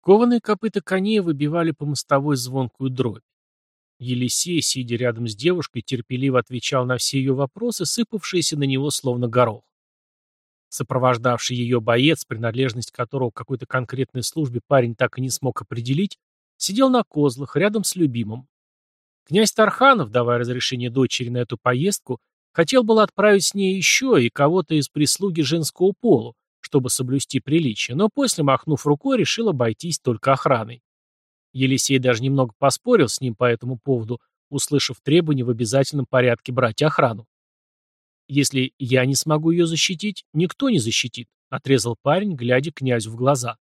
Кованые копыта коней выбивали по мостовой звонкую дробь. Елисей, сидя рядом с девушкой, терпеливо отвечал на все ее вопросы, сыпавшиеся на него словно горох. Сопровождавший ее боец, принадлежность которого к какой-то конкретной службе парень так и не смог определить, сидел на козлах, рядом с любимым. Князь Тарханов, давая разрешение дочери на эту поездку, хотел было отправить с ней еще и кого-то из прислуги женского пола, чтобы соблюсти приличие, но после, махнув рукой, решил обойтись только охраной. Елисей даже немного поспорил с ним по этому поводу, услышав требование в обязательном порядке брать охрану. «Если я не смогу ее защитить, никто не защитит», — отрезал парень, глядя князю в глаза.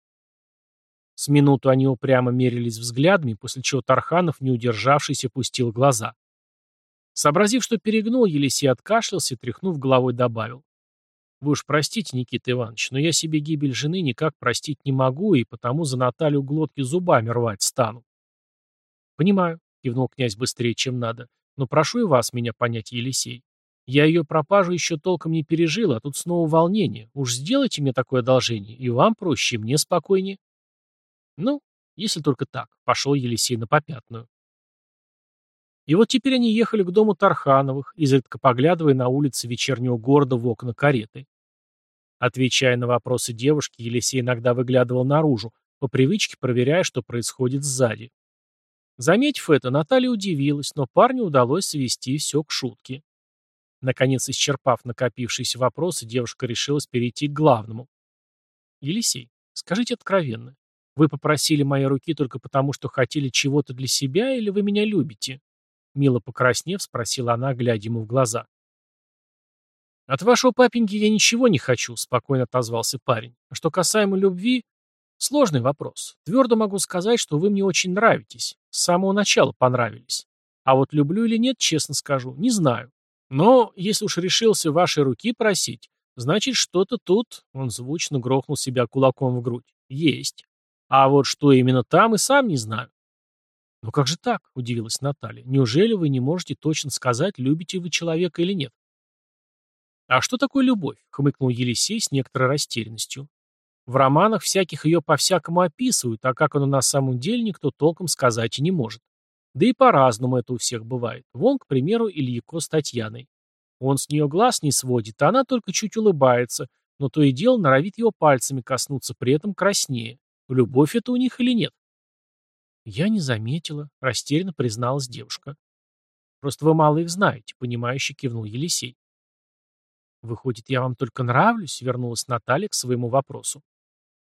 С минуту они упрямо мерились взглядами, после чего Тарханов, не удержавшись, опустил глаза. Сообразив, что перегнул, Елисей откашлялся и, тряхнув головой, добавил. «Вы уж простите, Никита Иванович, но я себе гибель жены никак простить не могу, и потому за Наталью глотки зубами рвать стану». «Понимаю», — кивнул князь быстрее, чем надо, — «но прошу и вас меня понять, Елисей. Я ее пропажу еще толком не пережил, а тут снова волнение. Уж сделайте мне такое одолжение, и вам проще, и мне спокойнее». «Ну, если только так», — пошел Елисей на попятную. И вот теперь они ехали к дому Тархановых, изредка поглядывая на улицы вечернего города в окна кареты. Отвечая на вопросы девушки, Елисей иногда выглядывал наружу, по привычке проверяя, что происходит сзади. Заметив это, Наталья удивилась, но парню удалось свести все к шутке. Наконец, исчерпав накопившиеся вопросы, девушка решилась перейти к главному. «Елисей, скажите откровенно, вы попросили моей руки только потому, что хотели чего-то для себя, или вы меня любите?» Мило покраснев, спросила она, глядя ему в глаза. «От вашего папеньки я ничего не хочу», — спокойно отозвался парень. «А что касаемо любви, сложный вопрос. Твердо могу сказать, что вы мне очень нравитесь. С самого начала понравились. А вот люблю или нет, честно скажу, не знаю. Но если уж решился вашей руки просить, значит, что-то тут, он звучно грохнул себя кулаком в грудь, есть. А вот что именно там, и сам не знаю. «Но как же так?» – удивилась Наталья. «Неужели вы не можете точно сказать, любите вы человека или нет?» «А что такое любовь?» – хмыкнул Елисей с некоторой растерянностью. «В романах всяких ее по-всякому описывают, а как оно на самом деле никто толком сказать и не может. Да и по-разному это у всех бывает. Вон, к примеру, Ильяко с Татьяной. Он с нее глаз не сводит, а она только чуть улыбается, но то и дело норовит его пальцами коснуться, при этом краснее. Любовь это у них или нет?» «Я не заметила», — растерянно призналась девушка. «Просто вы мало их знаете», — понимающе кивнул Елисей. «Выходит, я вам только нравлюсь?» — вернулась Наталья к своему вопросу.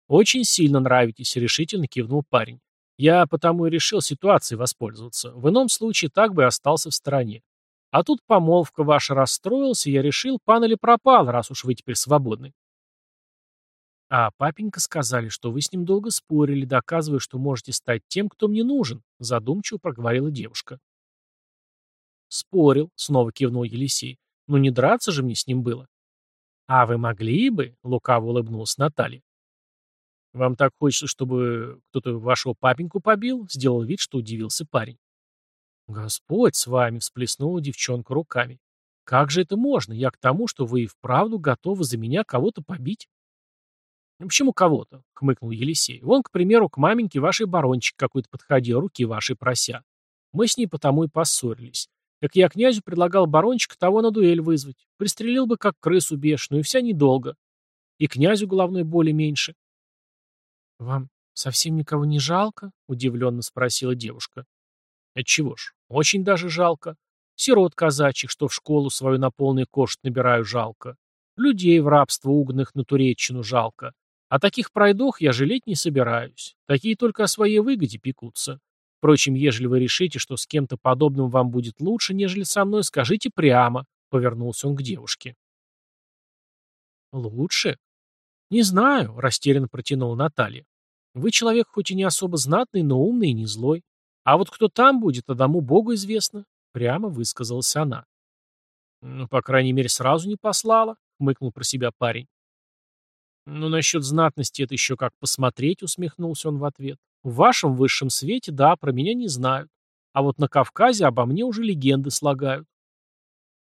«Очень сильно нравитесь», — решительно кивнул парень. «Я потому и решил ситуацией воспользоваться. В ином случае так бы и остался в стороне. А тут помолвка ваша расстроилась, и я решил, пан или пропал, раз уж вы теперь свободны. А папенька сказали, что вы с ним долго спорили, доказывая, что можете стать тем, кто мне нужен, задумчиво проговорила девушка. Спорил, снова кивнул Елисей. Ну не драться же мне с ним было. А вы могли бы, лукаво улыбнулась Наталья. Вам так хочется, чтобы кто-то вашего папеньку побил? Сделал вид, что удивился парень. Господь с вами, всплеснула девчонка руками. Как же это можно? Я к тому, что вы и вправду готовы за меня кого-то побить? «Ну, «Почему кого-то?» — хмыкнул Елисей. «Вон, к примеру, к маменьке вашей барончик какой-то подходил, руки ваши прося. Мы с ней потому и поссорились. Так я князю предлагал барончика того на дуэль вызвать. Пристрелил бы, как крысу бешеную, и вся недолго. И князю головной боли меньше». «Вам совсем никого не жалко?» — удивленно спросила девушка. «Отчего ж, очень даже жалко. Сирот казачьих, что в школу свою на полный кошт набираю, жалко. Людей в рабство угнанных на Туреччину жалко. А таких пройдох я жалеть не собираюсь. Такие только о своей выгоде пекутся. Впрочем, ежели вы решите, что с кем-то подобным вам будет лучше, нежели со мной, скажите прямо, — повернулся он к девушке. Лучше? Не знаю, — растерянно протянула Наталья. Вы человек хоть и не особо знатный, но умный и не злой. А вот кто там будет, одному Богу известно, — прямо высказалась она. Ну, по крайней мере, сразу не послала, — хмыкнул про себя парень. «Ну, насчет знатности это еще как посмотреть», — усмехнулся он в ответ. «В вашем высшем свете, да, про меня не знают. А вот на Кавказе обо мне уже легенды слагают».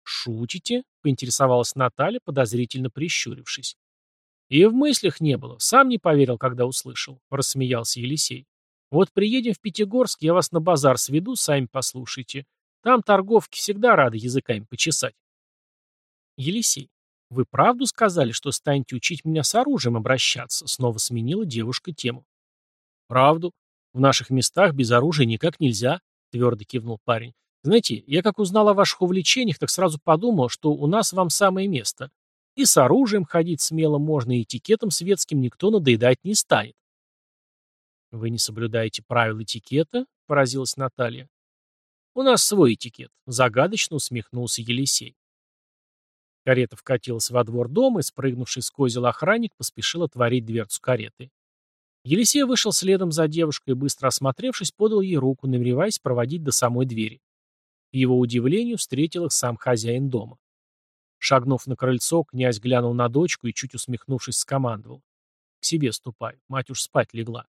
«Шутите?» — поинтересовалась Наталья, подозрительно прищурившись. И в мыслях не было, сам не поверил, когда услышал, рассмеялся Елисей. Вот приедем в Пятигорск, я вас на базар сведу, сами послушайте. Там торговки всегда рады языками почесать. Елисей, вы правду сказали, что станете учить меня с оружием обращаться? Снова сменила девушка тему. Правду. В наших местах без оружия никак нельзя, твердо кивнул парень. Знаете, я как узнал о ваших увлечениях, так сразу подумал, что у нас вам самое место. И с оружием ходить смело можно, и этикетом светским никто надоедать не станет. «Вы не соблюдаете правил этикета?» — поразилась Наталья. «У нас свой этикет», — загадочно усмехнулся Елисей. Карета вкатилась во двор дома, и спрыгнувший с козел охранник поспешил отворить дверцу кареты. Елисей вышел следом за девушкой и, быстро осмотревшись, подал ей руку, намереваясь проводить до самой двери. К его удивлению встретил их сам хозяин дома. Шагнув на крыльцо, князь глянул на дочку и, чуть усмехнувшись, скомандовал. «К себе ступай, мать уж спать легла».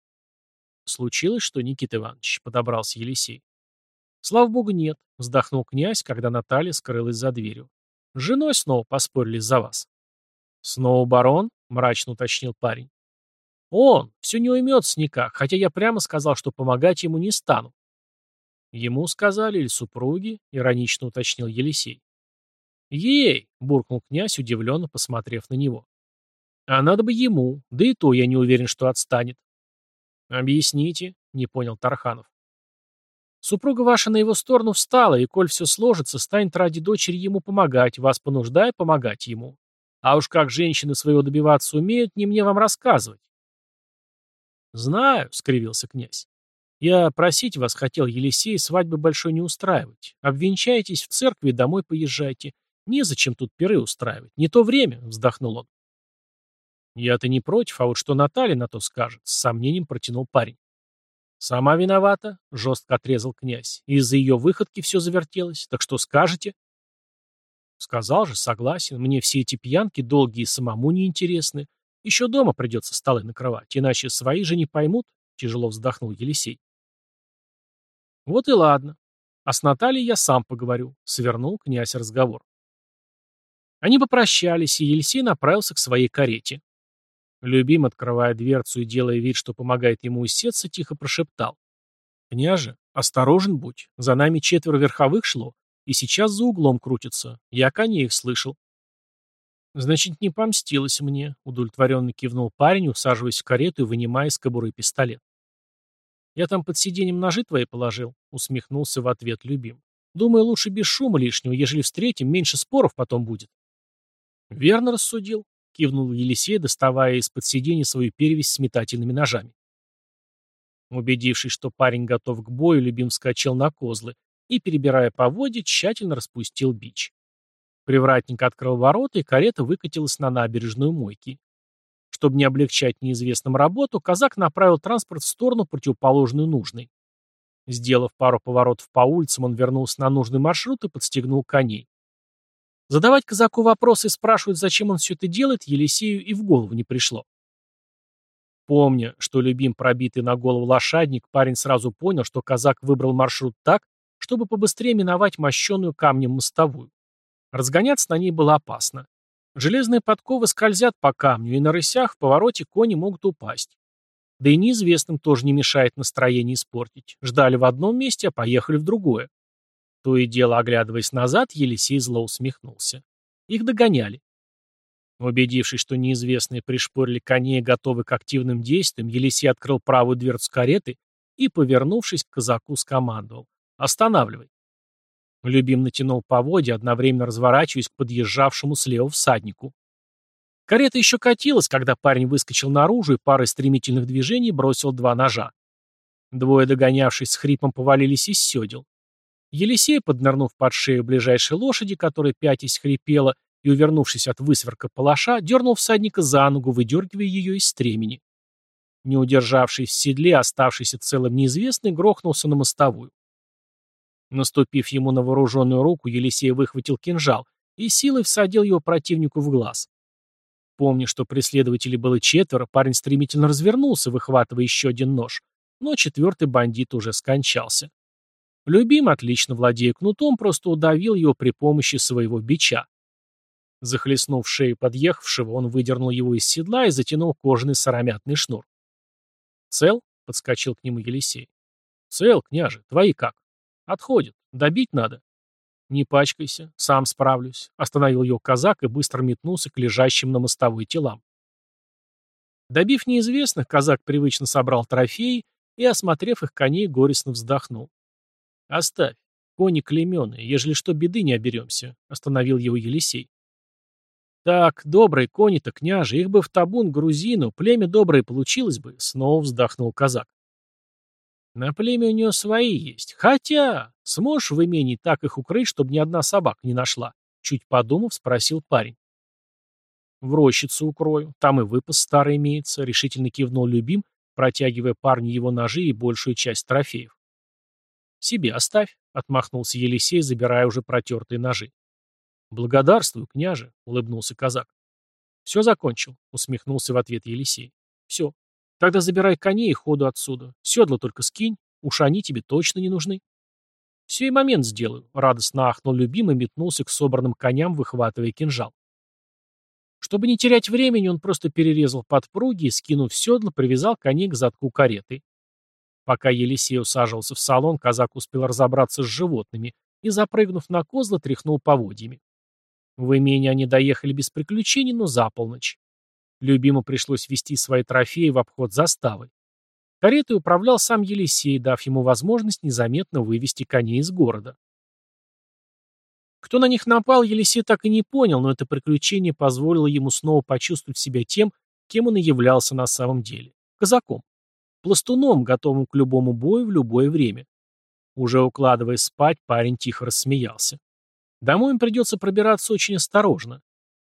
«Случилось что, Никита Иванович?» — подобрался Елисей. «Слава богу, нет», — вздохнул князь, когда Наталья скрылась за дверью. «С женой снова поспорили за вас». «Снова барон?» — мрачно уточнил парень. «Он все не уймется никак, хотя я прямо сказал, что помогать ему не стану». «Ему сказали или супруги?» — иронично уточнил Елисей. «Ей!» — буркнул князь, удивленно посмотрев на него. «А надо бы ему, да и то я не уверен, что отстанет». «Объясните», — не понял Тарханов. «Супруга ваша на его сторону встала, и, коль все сложится, станет ради дочери ему помогать, вас понуждая помогать ему. А уж как женщины своего добиваться умеют, не мне вам рассказывать». «Знаю», — скривился князь. «Я просить вас хотел, Елисей, свадьбы большой не устраивать. Обвенчайтесь в церкви домой поезжайте. Незачем тут пиры устраивать. Не то время, вздохнул он. Я-то не против, а вот что Наталья на то скажет, с сомнением протянул парень. Сама виновата, жестко отрезал князь. Из-за ее выходки все завертелось. Так что скажете? Сказал же, согласен. Мне все эти пьянки долгие самому неинтересны. Еще дома придется столы накрывать, иначе свои же не поймут, тяжело вздохнул Елисей. Вот и ладно. А с Натальей я сам поговорю, свернул князь разговор. Они попрощались, и Елисей направился к своей карете. Любим, открывая дверцу и делая вид, что помогает ему усеться, тихо прошептал. «Княже, осторожен будь, за нами четверо верховых шло, и сейчас за углом крутятся. Я коней их слышал». «Значит, не помстилась мне», — удовлетворенно кивнул парень, усаживаясь в карету и вынимая из кобуры пистолет. «Я там под сиденьем ножи твои положил», — усмехнулся в ответ Любим. «Думаю, лучше без шума лишнего, ежели встретим, меньше споров потом будет». «Верно рассудил», — кивнул Елисей, доставая из-под сиденья свою перевязь с метательными ножами. Убедившись, что парень готов к бою, Любим вскочил на козлы и, перебирая поводья, тщательно распустил бич. Привратник открыл ворота, и карета выкатилась на набережную мойки. Чтобы не облегчать неизвестным работу, казак направил транспорт в сторону, противоположную нужной. Сделав пару поворотов по улицам, он вернулся на нужный маршрут и подстегнул коней. Задавать казаку вопросы и спрашивать, зачем он все это делает, Елисею и в голову не пришло. Помня, что любим пробитый на голову лошадник, парень сразу понял, что казак выбрал маршрут так, чтобы побыстрее миновать мощенную камнем мостовую. Разгоняться на ней было опасно. Железные подковы скользят по камню, и на рысях в повороте кони могут упасть. Да и неизвестным тоже не мешает настроение испортить. Ждали в одном месте, а поехали в другое. То и дело, оглядываясь назад, Елисей зло усмехнулся. Их догоняли. Убедившись, что неизвестные пришпорили коней готовы к активным действиям, Елисей открыл правую дверцу кареты и, повернувшись к казаку, скомандовал. «Останавливай». Любим натянул поводья, одновременно разворачиваясь к подъезжавшему слева всаднику. Карета еще катилась, когда парень выскочил наружу и парой стремительных движений бросил два ножа. Двое догонявшись с хрипом повалились из седел. Елисей, поднырнув под шею ближайшей лошади, которая пятясь хрипела, и, увернувшись от высверка палаша, дернул всадника за ногу, выдергивая ее из стремени. Не удержавшись в седле, оставшийся целым неизвестный, грохнулся на мостовую. Наступив ему на вооруженную руку, Елисей выхватил кинжал и силой всадил его противнику в глаз. Помня, что преследователей было четверо, парень стремительно развернулся, выхватывая еще один нож, но четвертый бандит уже скончался. Любим, отлично владея кнутом, просто удавил его при помощи своего бича. Захлестнув шею подъехавшего, он выдернул его из седла и затянул кожаный сыромятный шнур. «Цел?» — подскочил к нему Елисей. «Цел, княже. Твои как?» «Отходят. Добить надо». «Не пачкайся. Сам справлюсь», — остановил ее казак и быстро метнулся к лежащим на мостовой телам. Добив неизвестных, казак привычно собрал трофеи и, осмотрев их коней, горестно вздохнул. «Оставь. Кони клеменые, ежели что, беды не оберемся», — остановил его Елисей. «Так, добрые кони-то, княже, их бы в табун грузину, племя доброе получилось бы», — снова вздохнул казак. «На племя у нее свои есть. Хотя, сможешь в имении так их укрыть, чтобы ни одна собака не нашла?» Чуть подумав, спросил парень. «В рощицу укрою, там и выпас старый имеется», — решительно кивнул Любим, протягивая парню его ножи и большую часть трофеев. «Себе оставь», — отмахнулся Елисей, забирая уже протертые ножи. «Благодарствую, княже», — улыбнулся казак. «Все закончил», — усмехнулся в ответ Елисей. «Все. Тогда забирай коней и ходу отсюда. Седла только скинь, уж они тебе точно не нужны». «Все и момент сделаю», — радостно ахнул любимый, метнулся к собранным коням, выхватывая кинжал. Чтобы не терять времени, он просто перерезал подпруги и, скинув седло, привязал коней к задку кареты. Пока Елисей усаживался в салон, казак успел разобраться с животными и, запрыгнув на козла, тряхнул поводьями. В имение они доехали без приключений, но за полночь. Любиму пришлось вести свои трофеи в обход заставы. Каретой управлял сам Елисей, дав ему возможность незаметно вывести коней из города. Кто на них напал, Елисей так и не понял, но это приключение позволило ему снова почувствовать себя тем, кем он и являлся на самом деле – казаком. Пластуном, готовым к любому бою в любое время. Уже укладываясь спать, парень тихо рассмеялся. Домой им придется пробираться очень осторожно.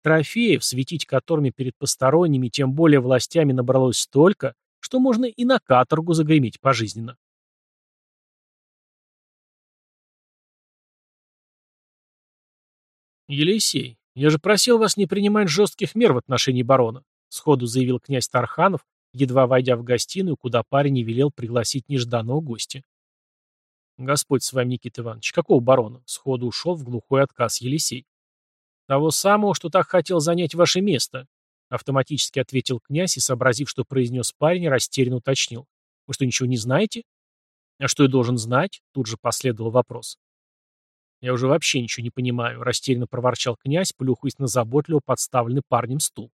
Трофеев, светить которыми перед посторонними, тем более властями набралось столько, что можно и на каторгу загреметь пожизненно. «Елисей, я же просил вас не принимать жестких мер в отношении барона», сходу заявил князь Тарханов, едва войдя в гостиную, куда парень не велел пригласить нежданного гостя. «Господь с вами, Никита Иванович, какого барона?» Сходу ушел в глухой отказ Елисей. «Того самого, что так хотел занять ваше место», автоматически ответил князь и, сообразив, что произнес парень, растерянно уточнил. «Вы что, ничего не знаете?» «А что я должен знать?» Тут же последовал вопрос. «Я уже вообще ничего не понимаю», — растерянно проворчал князь, плюхаясь на заботливо подставленный парнем стул.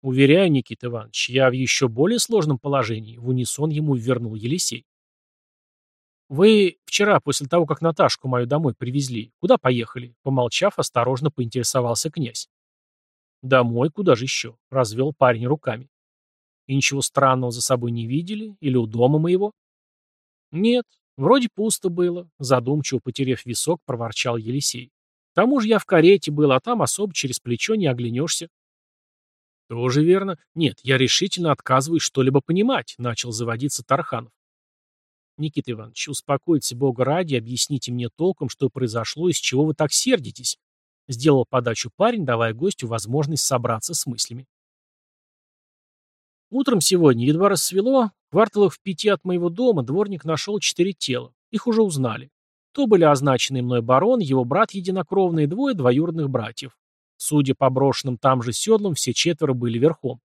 «Уверяю, Никита Иванович, я в еще более сложном положении», — в унисон ему вернул Елисей. «Вы вчера, после того, как Наташку мою домой привезли, куда поехали?» Помолчав, осторожно поинтересовался князь. «Домой? Куда же еще?» — развел парень руками. «И ничего странного за собой не видели? Или у дома моего?» «Нет, вроде пусто было», — задумчиво потеряв висок, проворчал Елисей. «К тому же я в карете был, а там особо через плечо не оглянешься». «Тоже верно. Нет, я решительно отказываюсь что-либо понимать», — начал заводиться Тарханов. Никита Иванович, успокойтесь, Бога ради, объясните мне толком, что произошло и с чего вы так сердитесь. Сделал подачу парень, давая гостю возможность собраться с мыслями. Утром сегодня, едва рассвело, в кварталах в пяти от моего дома дворник нашел четыре тела. Их уже узнали. То были означенный мной барон, его брат единокровный двое двоюродных братьев. Судя по брошенным там же седлам, все четверо были верхом.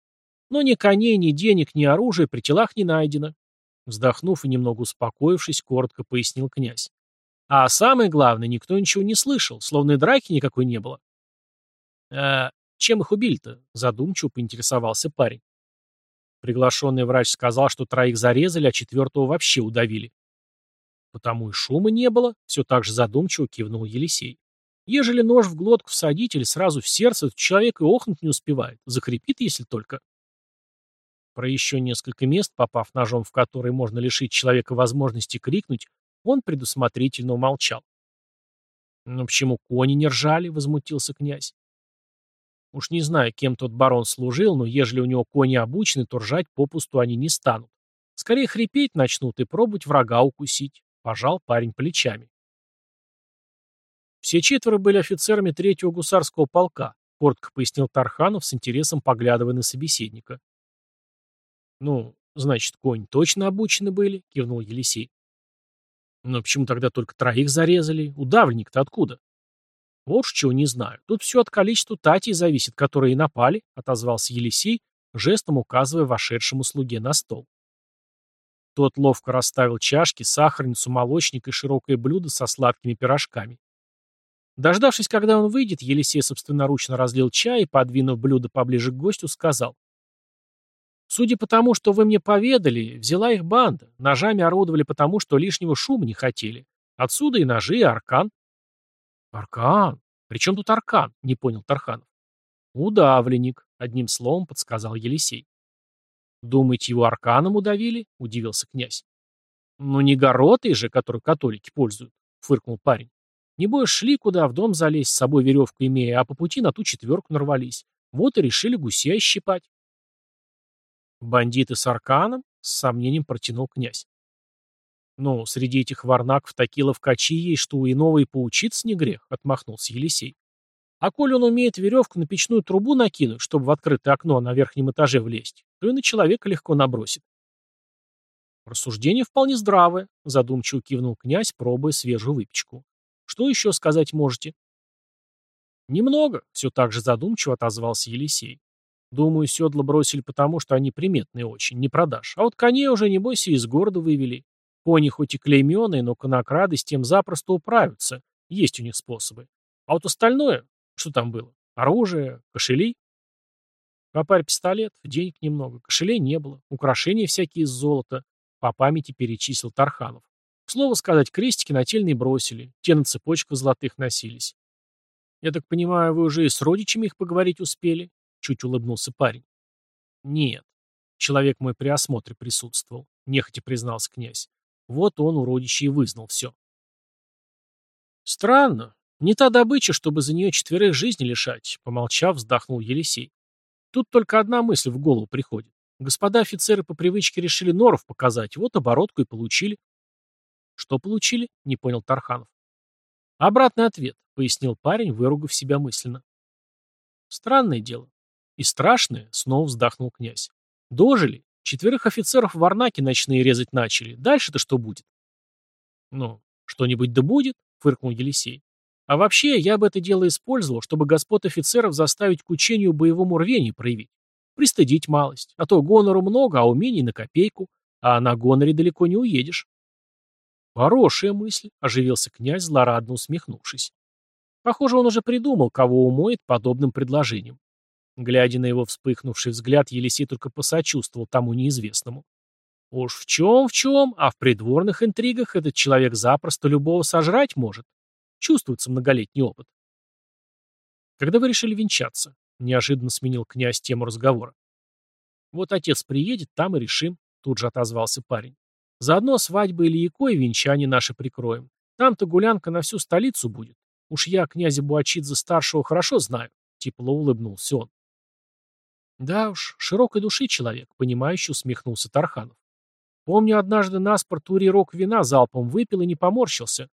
Но ни коней, ни денег, ни оружия при телах не найдено. Вздохнув и немного успокоившись, коротко пояснил князь. А самое главное, никто ничего не слышал, словно и драки никакой не было. «А чем их убили-то?» — задумчиво поинтересовался парень. Приглашенный врач сказал, что троих зарезали, а четвертого вообще удавили. Потому и шума не было, все так же задумчиво кивнул Елисей. Ежели нож в глотку всадить или сразу в сердце, то человек и охнуть не успевает, закрепит, если только. Про еще несколько мест, попав ножом в которые можно лишить человека возможности крикнуть, он предусмотрительно умолчал. «Но почему кони не ржали?» — возмутился князь. Уж не знаю, кем тот барон служил, но ежели у него кони обучены, то ржать попусту они не станут. Скорее хрипеть начнут и пробовать врага укусить. Пожал парень плечами. Все четверо были офицерами третьего гусарского полка, коротко пояснил Тарханов с интересом поглядывая на собеседника. «Ну, значит, конь точно обучены были?» — кивнул Елисей. «Но почему тогда только троих зарезали? Удавленник-то откуда?» Вот чего не знаю. Тут все от количества татей зависит, которые и напали, отозвался Елисей, жестом указывая вошедшему слуге на стол. Тот ловко расставил чашки, сахарницу, молочник и широкое блюдо со сладкими пирожками. Дождавшись, когда он выйдет, Елисей собственноручно разлил чай и, подвинув блюдо поближе к гостю, сказал. «Судя по тому, что вы мне поведали, взяла их банда. Ножами орудовали потому, что лишнего шума не хотели. Отсюда и ножи, и аркан». «Аркан? При чем тут аркан?» — не понял Тарханов. «Удавленник», — одним словом подсказал Елисей. «Думаете, его арканом удавили?» — удивился князь. «Ну не горотой же, который католики пользуют», — фыркнул парень. «Небось, шли куда, в дом залезть, с собой веревку имея, а по пути на ту четверку нарвались. Вот и решили гуся щипать». «Бандиты с арканом?» — с сомнением протянул князь. «Ну, среди этих варнаков такие ловкачи есть, что у иного и поучиться не грех», — отмахнулся Елисей. «А коли он умеет веревку на печную трубу накинуть, чтобы в открытое окно на верхнем этаже влезть, то и на человека легко набросит». «Рассуждение вполне здравое», — задумчиво кивнул князь, пробуя свежую выпечку. «Что еще сказать можете?» «Немного», — все так же задумчиво отозвался Елисей. «Думаю, седла бросили потому, что они приметные очень, не продашь. А вот коней уже, не бойся, из города вывели. Кони хоть и клейменные, но конокрады с тем запросто управятся. Есть у них способы. А вот остальное, что там было? Оружие, кошели? Попарь пистолет, денег немного, кошелей не было, украшения всякие из золота. По памяти перечислил Тарханов. К слову сказать, крестики нательные бросили, те на цепочках золотых носились. Я так понимаю, вы уже и с родичами их поговорить успели? Чуть улыбнулся парень. Нет. Человек мой при осмотре присутствовал, нехотя признался князь. Вот он у родичей вызнал все. Странно. Не та добыча, чтобы за нее четверых жизни лишать, помолчав, вздохнул Елисей. Тут только одна мысль в голову приходит. Господа офицеры по привычке решили норов показать, вот оборотку и получили. Что получили? Не понял Тарханов. Обратный ответ, пояснил парень, выругав себя мысленно. Странное дело. И страшное, снова вздохнул князь. Дожили, Четверых офицеров в Варнаке ночные резать начали. Дальше-то что будет? Ну, что-нибудь да будет, фыркнул Елисей. А вообще, я бы это дело использовал, чтобы господ офицеров заставить к учению боевому рвению проявить. Пристыдить малость. А то гонору много, а умений на копейку. А на гоноре далеко не уедешь. Хорошая мысль, оживился князь, злорадно усмехнувшись. Похоже, он уже придумал, кого умоет подобным предложением. Глядя на его вспыхнувший взгляд, Елисей только посочувствовал тому неизвестному. Уж в чем, в чем, а в придворных интригах этот человек запросто любого сожрать может. Чувствуется многолетний опыт. Когда вы решили венчаться? Неожиданно сменил князь тему разговора. Вот отец приедет, там и решим, тут же отозвался парень. Заодно свадьбы Ильяко и венчание наше прикроем. Там-то гулянка на всю столицу будет. Уж я князя Буачидзе-старшего хорошо знаю, тепло улыбнулся он. Да уж, широкой души человек, понимающе усмехнулся Тарханов. Помню, однажды наспорт урирок вина залпом выпил и не поморщился.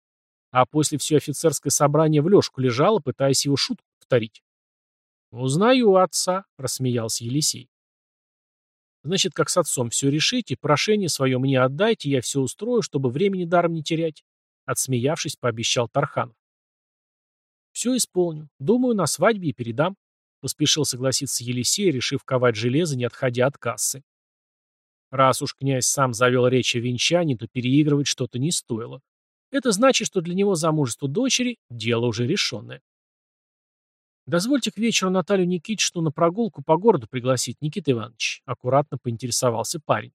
А после все офицерское собрание в лёжку лежало, пытаясь его шутку повторить. «Узнаю отца», — рассмеялся Елисей. «Значит, как с отцом все решите, прошение свое мне отдайте, я все устрою, чтобы времени даром не терять», — отсмеявшись, пообещал Тарханов. «Все исполню. Думаю, на свадьбе и передам», Поспешил согласиться Елисей, решив ковать железо, не отходя от кассы. Раз уж князь сам завел речь о венчании, то переигрывать что-то не стоило. Это значит, что для него замужество дочери – дело уже решенное. «Дозвольте к вечеру Наталью Никитичну на прогулку по городу пригласить, Никита Иванович», – аккуратно поинтересовался парень.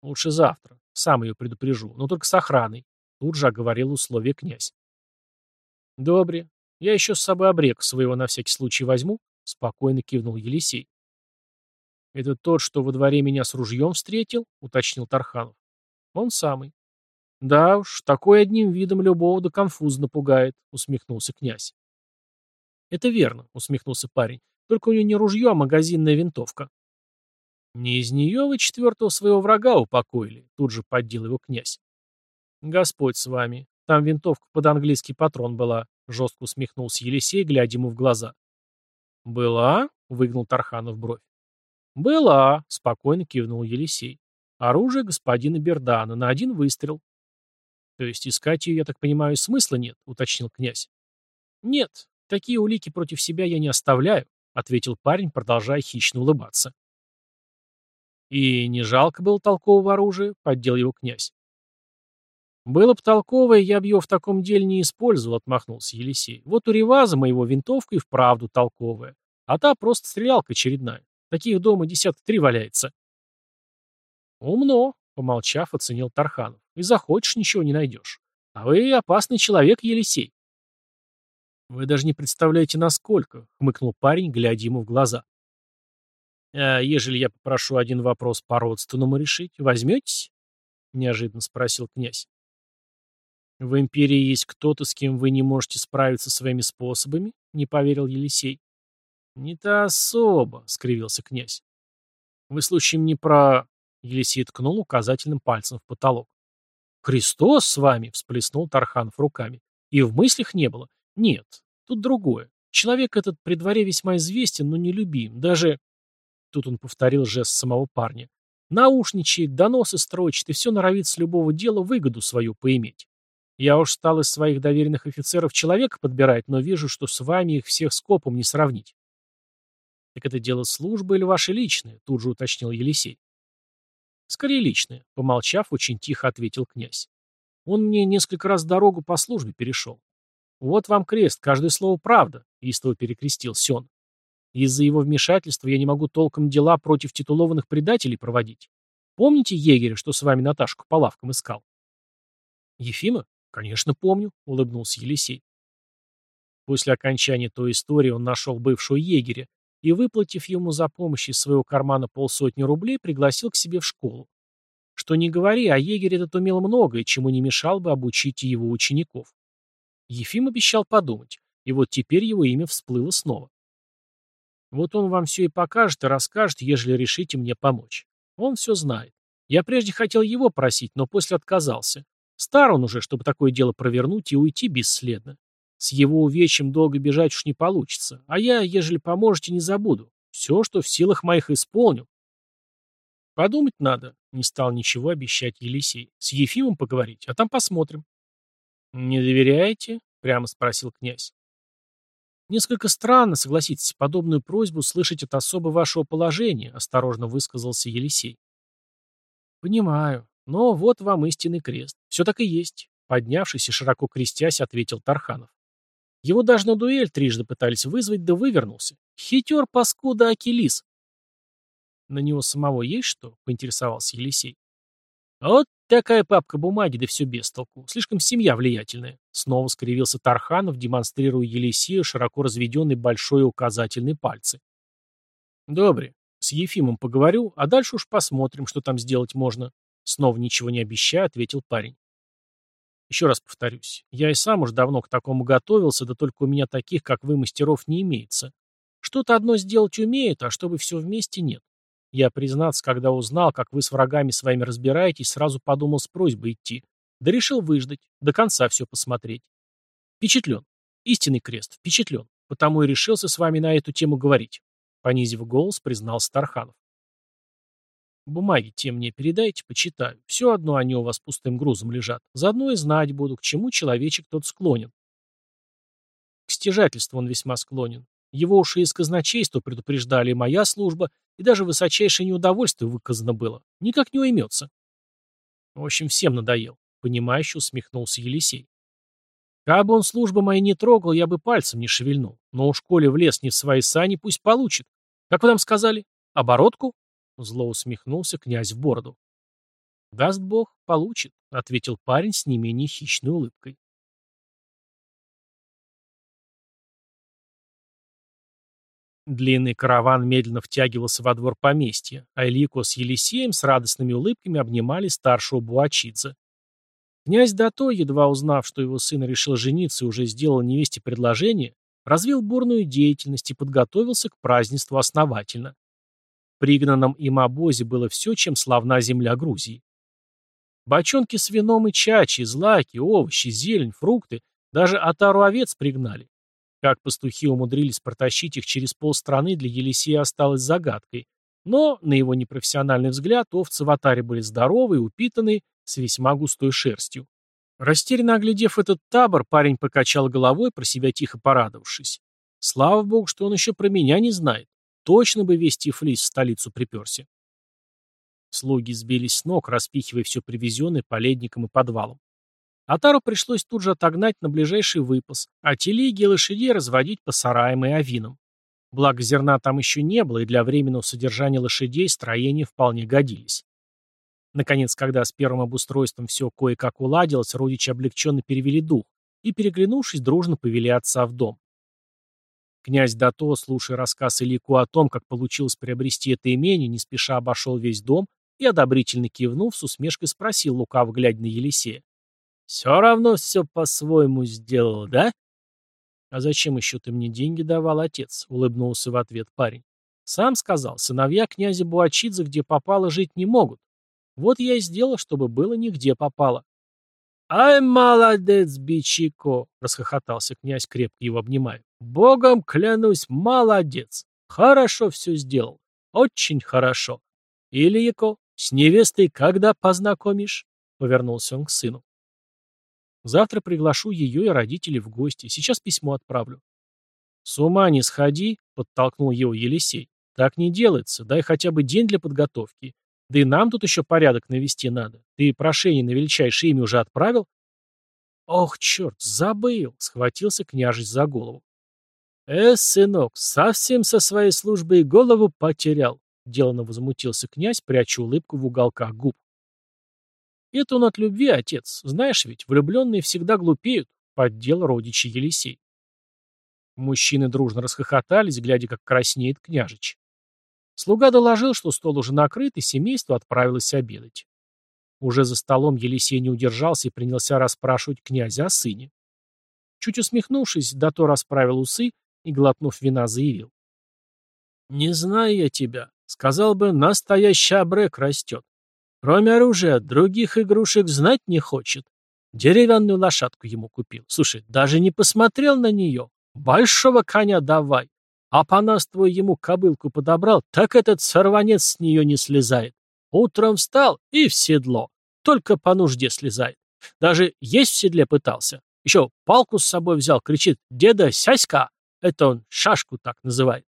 «Лучше завтра. Сам ее предупрежу, но только с охраной», – тут же оговорил условие князь. «Добре. Я еще с собой обрек своего на всякий случай возьму, спокойно кивнул Елисей. Это тот, что во дворе меня с ружьем встретил, уточнил Тарханов. Он самый. Да уж, такой одним видом любого до конфуза напугает, усмехнулся князь. Это верно, усмехнулся парень. Только у него не ружье, а магазинная винтовка. Не из нее вы четвертого своего врага упокоили, тут же поддел его князь. Господь с вами. Там винтовка под английский патрон была, Жестко усмехнулся Елисей, глядя ему в глаза. «Была?» — выгнул Тарханов бровь. «Была», — спокойно кивнул Елисей. «Оружие господина Бердана на один выстрел». «То есть искать ее, я так понимаю, смысла нет», — уточнил князь. «Нет, такие улики против себя я не оставляю», — ответил парень, продолжая хищно улыбаться. «И не жалко было толкового оружия?» — поддел его князь. «Было бы толковое, я бы его в таком деле не использовал», — отмахнулся Елисей. «Вот у Реваза моего винтовка и вправду толковая, а та просто стрелялка очередная. Таких дома десятка три валяется». «Умно», — помолчав, оценил Тарханов. «И захочешь, ничего не найдешь. А вы опасный человек, Елисей». «Вы даже не представляете, насколько», — хмыкнул парень, глядя ему в глаза. «А ежели я попрошу один вопрос по-родственному решить, возьметесь?» — неожиданно спросил князь. «В империи есть кто-то, с кем вы не можете справиться своими способами?» — не поверил Елисей. «Не-то особо», — скривился князь. «Вы случаем не про...» — Елисей ткнул указательным пальцем в потолок. «Христос с вами!» — всплеснул Тарханов руками. «И в мыслях не было. Нет, тут другое. Человек этот при дворе весьма известен, но не любим. Даже...» Тут он повторил жест самого парня. «Наушничает, доносы строчит и все норовит с любого дела выгоду свою поиметь. Я уж стал из своих доверенных офицеров человека подбирать, но вижу, что с вами их всех скопом не сравнить. Так это дело службы или ваше личное? Тут же уточнил Елисей. Скорее личное, помолчав, очень тихо ответил князь. Он мне несколько раз дорогу по службе перешел. Вот вам крест, каждое слово правда, истово перекрестил Сен. Из-за его вмешательства я не могу толком дела против титулованных предателей проводить. Помните егеря, что с вами Наташку по лавкам искал? Ефима? «Конечно, помню», — улыбнулся Елисей. После окончания той истории он нашел бывшего егеря и, выплатив ему за помощь из своего кармана полсотни рублей, пригласил к себе в школу. Что не говори, а егерь этот умел многое, чему не мешал бы обучить и его учеников. Ефим обещал подумать, и вот теперь его имя всплыло снова. Вот он вам все и покажет и расскажет, ежели решите мне помочь. Он все знает. Я прежде хотел его просить, но после отказался. Стар он уже, чтобы такое дело провернуть и уйти бесследно. С его увечьем долго бежать уж не получится, а я, ежели поможете, не забуду. Все, что в силах моих исполню. Подумать надо, не стал ничего обещать Елисей. С Ефимом поговорить, а там посмотрим. Не доверяете? Прямо спросил князь. Несколько странно, согласитесь, подобную просьбу слышать от особо вашего положения, осторожно высказался Елисей. Понимаю. Но вот вам истинный крест. Все так и есть. Поднявшись и широко крестясь, ответил Тарханов. Его даже на дуэль трижды пытались вызвать, да вывернулся. Хитер, паскуда, Акелис. На него самого есть что? Поинтересовался Елисей. Вот такая папка бумаги, да все без толку. Слишком семья влиятельная. Снова скривился Тарханов, демонстрируя Елисею широко разведенный большой указательный пальцы. Добре, с Ефимом поговорю, а дальше уж посмотрим, что там сделать можно. Снова ничего не обещая, ответил парень. Еще раз повторюсь, я и сам уж давно к такому готовился, да только у меня таких, как вы, мастеров не имеется. Что-то одно сделать умеют, а чтобы все вместе нет. Я, признаться, когда узнал, как вы с врагами своими разбираетесь, сразу подумал с просьбой идти. Да решил выждать, до конца все посмотреть. Впечатлен. Истинный крест, впечатлен. Потому и решился с вами на эту тему говорить. Понизив голос, признал Старханов. Бумаги те мне передайте, почитаю. Все одно они у вас пустым грузом лежат. Заодно и знать буду, к чему человечек тот склонен. К стяжательству он весьма склонен. Его уж и из казначейства предупреждали и моя служба, и даже высочайшее неудовольствие выказано было. Никак не уймется. В общем, всем надоел. Понимающе усмехнулся Елисей. Как бы он службы моей не трогал, я бы пальцем не шевельнул. Но уж коли влез не в свои сани, пусть получит. Как вы там сказали? Оборотку? Зло усмехнулся князь в бороду. «Даст Бог, получит», — ответил парень с не менее хищной улыбкой. Длинный караван медленно втягивался во двор поместья, а Ильико с Елисеем с радостными улыбками обнимали старшего Буачидзе. Князь Дато, едва узнав, что его сын решил жениться и уже сделал невесте предложение, развил бурную деятельность и подготовился к празднеству основательно пригнанном им обозе было все, чем славна земля Грузии. Бочонки с вином и чачи, злаки, овощи, зелень, фрукты, даже отару овец пригнали. Как пастухи умудрились протащить их через полстраны, для Елисея осталось загадкой. Но, на его непрофессиональный взгляд, овцы в атаре были здоровые, упитанные, с весьма густой шерстью. Растерянно оглядев этот табор, парень покачал головой, про себя тихо порадовавшись. Слава богу, что он еще про меня не знает. Точно бы весь Тифлис в столицу приперся. Слуги сбились с ног, распихивая все привезенное по ледникам и подвалам. Атару пришлось тут же отогнать на ближайший выпас, а телеги и лошадей разводить по сараям и авинам. Благо зерна там еще не было, и для временного содержания лошадей строения вполне годились. Наконец, когда с первым обустройством все кое-как уладилось, родичи облегченно перевели дух и, переглянувшись, дружно повели отца в дом. Князь Дато, слушая рассказ Илику о том, как получилось приобрести это имение, не спеша обошел весь дом и, одобрительно кивнув, с усмешкой спросил, лукав глядя на Елисея. «Все равно все по-своему сделал, да?» «А зачем еще ты мне деньги давал, отец?» — улыбнулся в ответ парень. «Сам сказал, сыновья князя Буачидзе где попало жить не могут. Вот я и сделал, чтобы было нигде попало. «Ай, молодец, Бичико!» — расхохотался князь, крепко его обнимая. «Богом клянусь, молодец! Хорошо все сделал. Очень хорошо. Ильяко, с невестой когда познакомишь?» — повернулся он к сыну. «Завтра приглашу ее и родителей в гости. Сейчас письмо отправлю». «С ума не сходи», — подтолкнул его Елисей. «Так не делается. Дай хотя бы день для подготовки. Да и нам тут еще порядок навести надо. Ты прошение на величайшее имя уже отправил? Ох, черт, забыл, схватился княжесть за голову. Э, сынок, совсем со своей службой голову потерял, деланно возмутился князь, пряча улыбку в уголках губ. Это он от любви, отец. Знаешь ведь, влюбленные всегда глупеют, поддел родичи Елисей. Мужчины дружно расхохотались, глядя, как краснеет княжич. Слуга доложил, что стол уже накрыт, и семейство отправилось обедать. Уже за столом Елисей не удержался и принялся расспрашивать князя о сыне. Чуть усмехнувшись, Дато расправил усы и, глотнув вина, заявил. «Не знаю я тебя. Сказал бы, настоящий абрек растет. Кроме оружия, других игрушек знать не хочет. Деревянную лошадку ему купил. Слушай, даже не посмотрел на нее. Большого коня давай. А по нас твой ему кобылку подобрал, так этот сорванец с нее не слезает. Утром встал и в седло. Только по нужде слезает. Даже есть в седле пытался. Еще палку с собой взял, кричит «Деда, сяська!» Это он шашку так называет.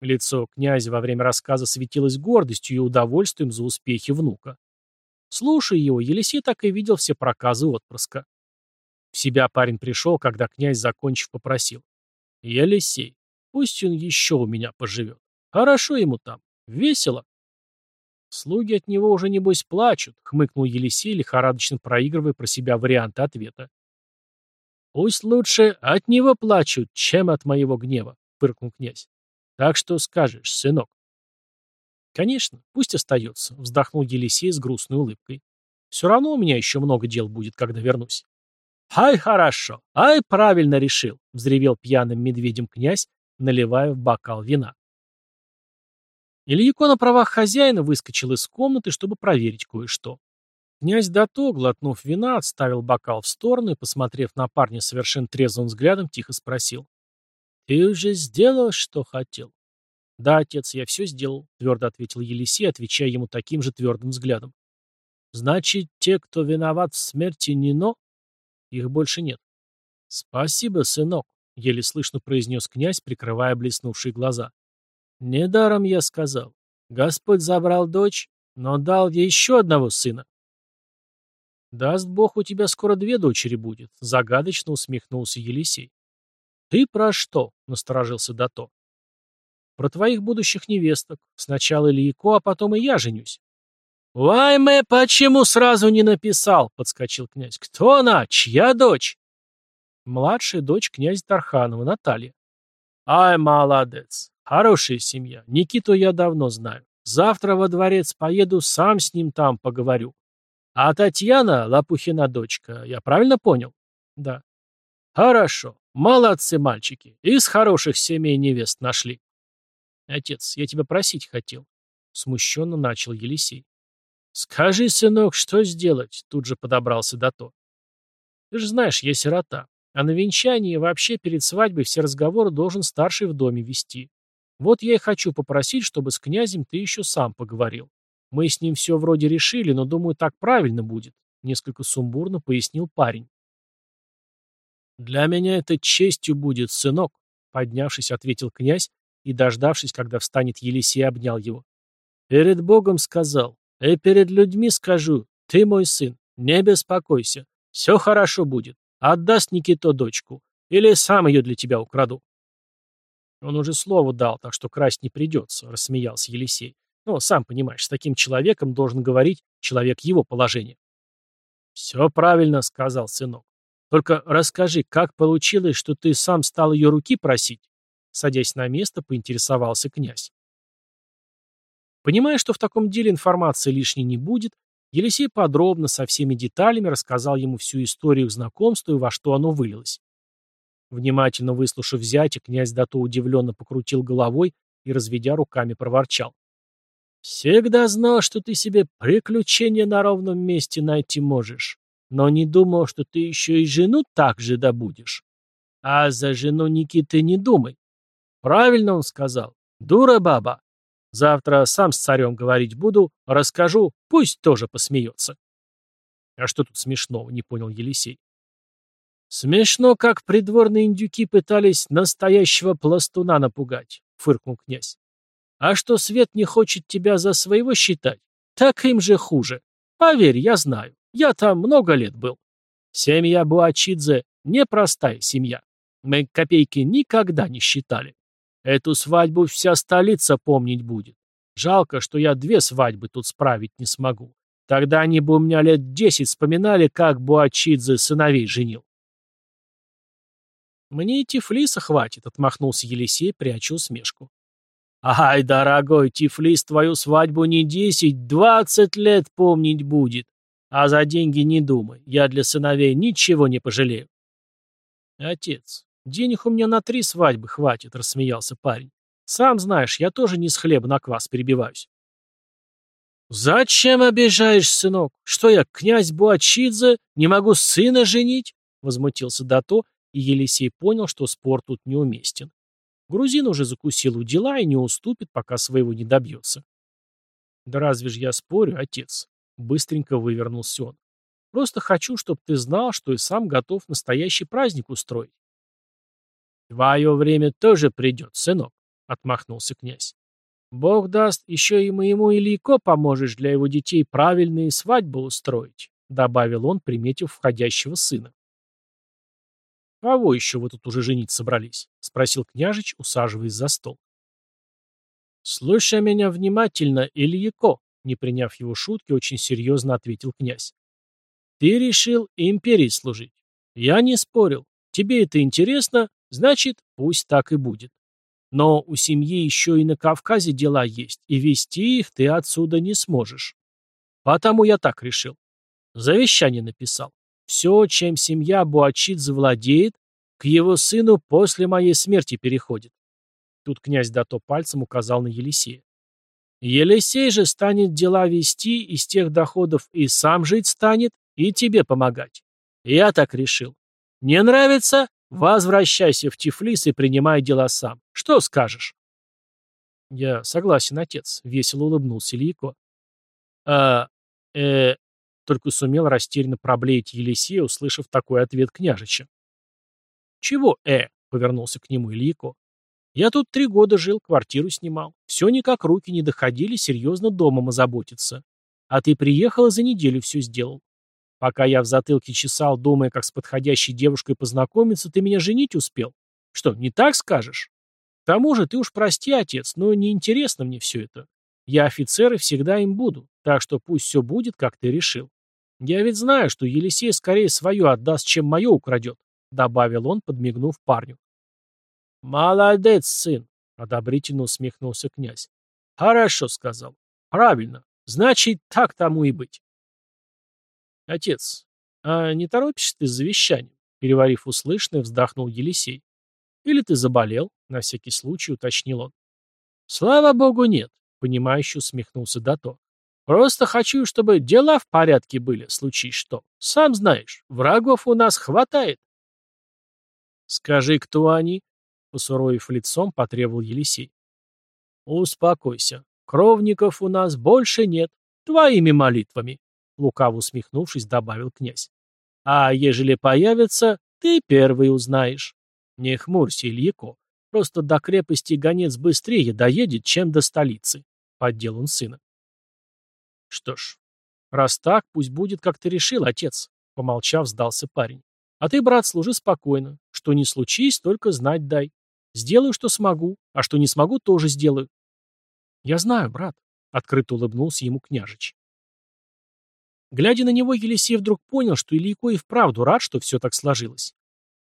Лицо князя во время рассказа светилось гордостью и удовольствием за успехи внука. Слушая его, Елисей так и видел все проказы отпрыска. В себя парень пришел, когда князь, закончив, попросил. «Елисей, Пусть он еще у меня поживет. Хорошо ему там. Весело. Слуги от него уже, небось, плачут, хмыкнул Елисей, лихорадочно проигрывая про себя варианты ответа. Пусть лучше от него плачут, чем от моего гнева, фыркнул князь. Так что скажешь, сынок? Конечно, пусть остается, вздохнул Елисей с грустной улыбкой. Все равно у меня еще много дел будет, когда вернусь. «Ай, хорошо! Ай, правильно решил!» — взревел пьяным медведем князь, наливая в бокал вина. Ильяко на правах хозяина выскочил из комнаты, чтобы проверить кое-что. Князь Дато, глотнув вина, отставил бокал в сторону и, посмотрев на парня совершенно трезвым взглядом, тихо спросил. «Ты уже сделал, что хотел?» «Да, отец, я все сделал», — твердо ответил Елисей, отвечая ему таким же твердым взглядом. «Значит, те, кто виноват в смерти Нино, их больше нет». «Спасибо, сынок», — еле слышно произнес князь, прикрывая блеснувшие глаза. «Недаром я сказал. Господь забрал дочь, но дал ей еще одного сына». «Даст Бог, у тебя скоро две дочери будет», — загадочно усмехнулся Елисей. «Ты про что?» — насторожился Дато. «Про твоих будущих невесток. Сначала Ильяко, а потом и я женюсь». «Вайме, почему сразу не написал?» — подскочил князь. «Кто она? Чья дочь?» Младшая дочь князя Тарханова, Наталья. Ай, молодец. Хорошая семья. Никиту я давно знаю. Завтра во дворец поеду, сам с ним там поговорю. А Татьяна, Лопухина дочка, я правильно понял? Да. Хорошо. Молодцы мальчики. Из хороших семей невест нашли. Отец, я тебя просить хотел. Смущенно начал Елисей. Скажи, сынок, что сделать? Тут же подобрался Дато. Ты же знаешь, я сирота. А на венчании вообще перед свадьбой все разговоры должен старший в доме вести. Вот я и хочу попросить, чтобы с князем ты еще сам поговорил. Мы с ним все вроде решили, но думаю, так правильно будет. несколько сумбурно пояснил парень. «Для меня это честью будет, сынок», — поднявшись, ответил князь и, дождавшись, когда встанет Елисей, обнял его. «Перед Богом сказал, и перед людьми скажу, ты мой сын, не беспокойся, все хорошо будет, отдаст Никито дочку, или сам ее для тебя украду». Он уже слово дал, так что красть не придется, рассмеялся Елисей. Но, сам понимаешь, с таким человеком должен говорить человек его положения. Все правильно, сказал сынок. Только расскажи, как получилось, что ты сам стал ее руки просить? Садясь на место, поинтересовался князь. Понимая, что в таком деле информации лишней не будет, Елисей подробно, со всеми деталями рассказал ему всю историю их знакомства и во что оно вылилось. Внимательно выслушав зятя, князь Дато удивленно покрутил головой и, разведя руками, проворчал. «Всегда знал, что ты себе приключения на ровном месте найти можешь, но не думал, что ты еще и жену так же добудешь. А за жену Никиты не думай. Правильно он сказал. Дура баба. Завтра сам с царем говорить буду, расскажу, пусть тоже посмеется». «А что тут смешного?» — не понял Елисей. «Смешно, как придворные индюки пытались настоящего пластуна напугать», — фыркнул князь. «А что свет не хочет тебя за своего считать, так им же хуже. Поверь, я знаю, я там много лет был. Семья Буачидзе — непростая семья. Мы копейки никогда не считали. Эту свадьбу вся столица помнить будет. Жалко, что я две свадьбы тут справить не смогу. Тогда они бы у меня лет десять вспоминали, как Буачидзе сыновей женил. «Мне и Тифлиса хватит», — отмахнулся Елисей, пряча усмешку. «Ай, дорогой, Тифлис твою свадьбу не десять, двадцать лет помнить будет. А за деньги не думай, я для сыновей ничего не пожалею». «Отец, денег у меня на три свадьбы хватит», — рассмеялся парень. «Сам знаешь, я тоже не с хлеба на квас перебиваюсь». «Зачем обижаешь, сынок? Что я, князь Буачидзе, не могу сына женить?» — возмутился Дато и Елисей понял, что спор тут неуместен. Грузин уже закусил у дела и не уступит, пока своего не добьется. «Да разве ж я спорю, отец?» — быстренько вывернулся он. «Просто хочу, чтобы ты знал, что и сам готов настоящий праздник устроить». «Твое время тоже придет, сынок», — отмахнулся князь. «Бог даст, еще и моему Ильико поможешь для его детей правильные свадьбы устроить», — добавил он, приметив входящего сына. «Кого еще вы тут уже женить собрались?» — спросил княжич, усаживаясь за стол. «Слушай меня внимательно, Ильяко», — не приняв его шутки, очень серьезно ответил князь. «Ты решил империи служить. Я не спорил. Тебе это интересно, значит, пусть так и будет. Но у семьи еще и на Кавказе дела есть, и вести их ты отсюда не сможешь. Потому я так решил. Завещание написал. Все, чем семья Буачит завладеет, к его сыну после моей смерти переходит. Тут князь Дато пальцем указал на Елисея. Елисей же станет дела вести, из тех доходов и сам жить станет, и тебе помогать. Я так решил. Не нравится? Возвращайся в Тифлис и принимай дела сам. Что скажешь? Я согласен, отец, — весело улыбнулся Ильяко. А, э, только сумел растерянно проблеять Елисея, услышав такой ответ княжича. «Чего, э?» — повернулся к нему Ильяко. «Я тут три года жил, квартиру снимал. Все никак руки не доходили серьезно домом озаботиться. А ты приехал и за неделю все сделал. Пока я в затылке чесал, думая, как с подходящей девушкой познакомиться, ты меня женить успел. Что, не так скажешь? К тому же ты уж прости, отец, но неинтересно мне все это. Я офицер и всегда им буду, так что пусть все будет, как ты решил. Я ведь знаю, что Елисей скорее свое отдаст, чем мое украдет», — добавил он, подмигнув парню. «Молодец, сын!» — одобрительно усмехнулся князь. «Хорошо», — сказал. «Правильно. Значит, так тому и быть». «Отец, а не торопишься ты с завещанием?» Переварив услышанное, вздохнул Елисей. «Или ты заболел?» — на всякий случай уточнил он. «Слава богу, нет понимающе усмехнулся Дато. Просто хочу, чтобы дела в порядке были, случись что. Сам знаешь, врагов у нас хватает. Скажи, кто они? Посуровив лицом, потребовал Елисей. Успокойся. Кровников у нас больше нет. Твоими молитвами. Лукаво усмехнувшись, добавил князь. А ежели появится, ты первый узнаешь. Не хмурься, Ильяко. Просто до крепости гонец быстрее доедет, чем до столицы. Поддел он сына. Что ж, раз так, пусть будет, как ты решил, отец. Помолчав, сдался парень. А ты, брат, служи спокойно. Что ни случись, только знать дай. Сделаю, что смогу, а что не смогу, тоже сделаю. Я знаю, брат. Открыто улыбнулся ему княжич. Глядя на него, Елисей вдруг понял, что Ильяко и вправду рад, что все так сложилось.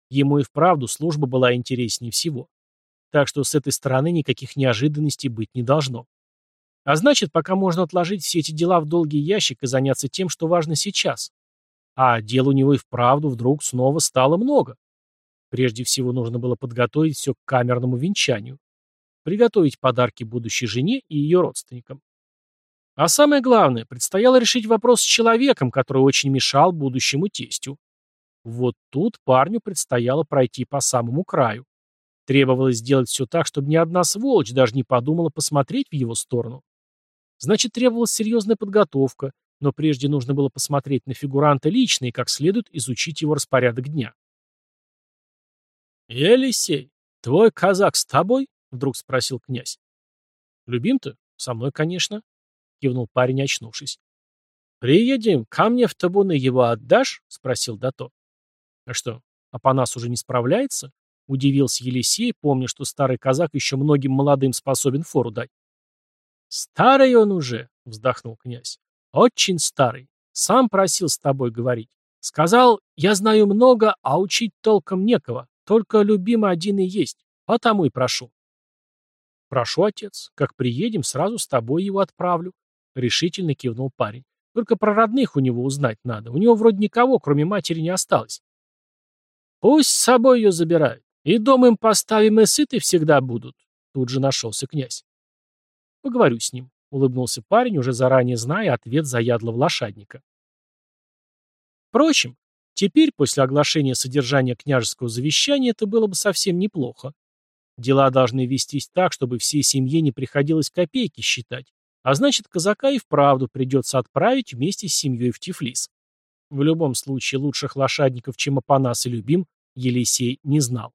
Ему и вправду служба была интереснее всего. Так что с этой стороны никаких неожиданностей быть не должно. А значит, пока можно отложить все эти дела в долгий ящик и заняться тем, что важно сейчас. А дел у него и вправду вдруг снова стало много. Прежде всего нужно было подготовить все к камерному венчанию. Приготовить подарки будущей жене и ее родственникам. А самое главное, предстояло решить вопрос с человеком, который очень мешал будущему тестю. Вот тут парню предстояло пройти по самому краю. Требовалось сделать все так, чтобы ни одна сволочь даже не подумала посмотреть в его сторону. Значит, требовалась серьезная подготовка, но прежде нужно было посмотреть на фигуранта лично и как следует изучить его распорядок дня. «Елисей, твой казак с тобой?» — вдруг спросил князь. «Любим-то? Со мной, конечно», — кивнул парень, очнувшись. «Приедем, ко мне в табуны его отдашь?» — спросил Дато. «А что, а по нас уже не справляется?» — удивился Елисей, помня, что старый казак еще многим молодым способен фору дать. «Старый он уже», — вздохнул князь. «Очень старый. Сам просил с тобой говорить. Сказал, я знаю много, а учить толком некого. Только любимый один и есть. Потому и прошу». «Прошу, отец. Как приедем, сразу с тобой его отправлю», решительно кивнул парень. Только про родных у него узнать надо. У него вроде никого, кроме матери, не осталось. Пусть с собой ее забирают. И дом им поставим, и сыты всегда будут. Тут же нашелся князь. Поговорю с ним, улыбнулся парень, уже заранее зная ответ заядлого лошадника. Впрочем, теперь, после оглашения содержания княжеского завещания, это было бы совсем неплохо. Дела должны вестись так, чтобы всей семье не приходилось копейки считать, а значит, казака и вправду придется отправить вместе с семьей в Тифлис. В любом случае, лучших лошадников, чем Апанас и Любим, Елисей не знал.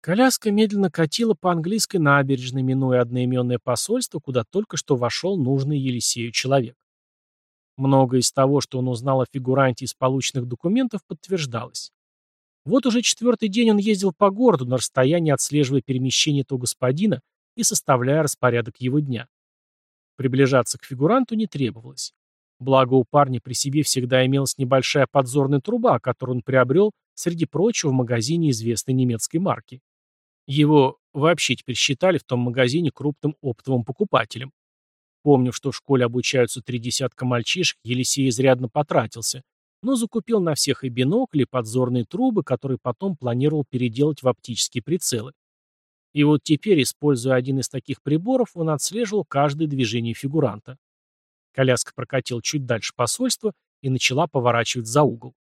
Коляска медленно катила по английской набережной, минуя одноименное посольство, куда только что вошел нужный Елисею человек. Многое из того, что он узнал о фигуранте из полученных документов, подтверждалось. Вот уже четвертый день он ездил по городу, на расстоянии отслеживая перемещение этого господина и составляя распорядок его дня. Приближаться к фигуранту не требовалось. Благо у парня при себе всегда имелась небольшая подзорная труба, которую он приобрел, среди прочего, в магазине известной немецкой марки. Его вообще теперь считали в том магазине крупным оптовым покупателем. Помню, что в школе обучаются три десятка мальчишек, Елисей изрядно потратился, но закупил на всех и бинокли, подзорные трубы, которые потом планировал переделать в оптические прицелы. И вот теперь, используя один из таких приборов, он отслеживал каждое движение фигуранта. Коляска прокатил чуть дальше посольства и начала поворачивать за угол.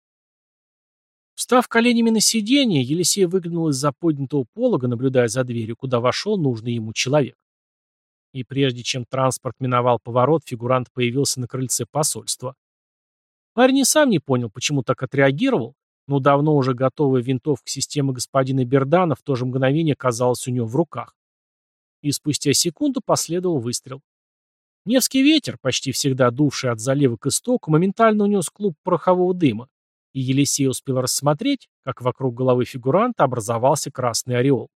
Встав коленями на сиденье, Елисей выглянул из-за поднятого полога, наблюдая за дверью, куда вошел нужный ему человек. И прежде чем транспорт миновал поворот, фигурант появился на крыльце посольства. Парень и сам не понял, почему так отреагировал, но давно уже готовая винтовка системы господина Бердана в то же мгновение оказалась у него в руках. И спустя секунду последовал выстрел. Невский ветер, почти всегда дувший от залива к истоку, моментально унес клуб порохового дыма, и Елисей успел рассмотреть, как вокруг головы фигуранта образовался красный ореол.